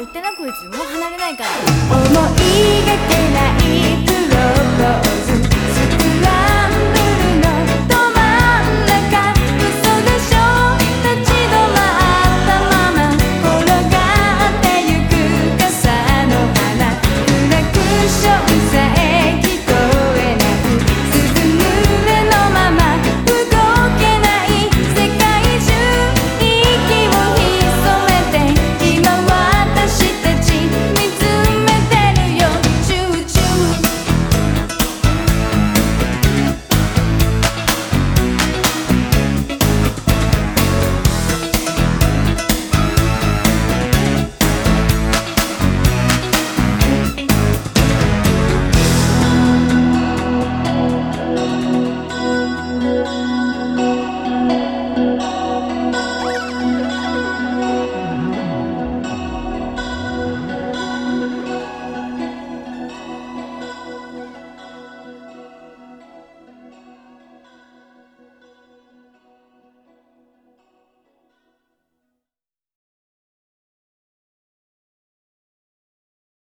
言ってなこいつ。もう離れないから。思い出てない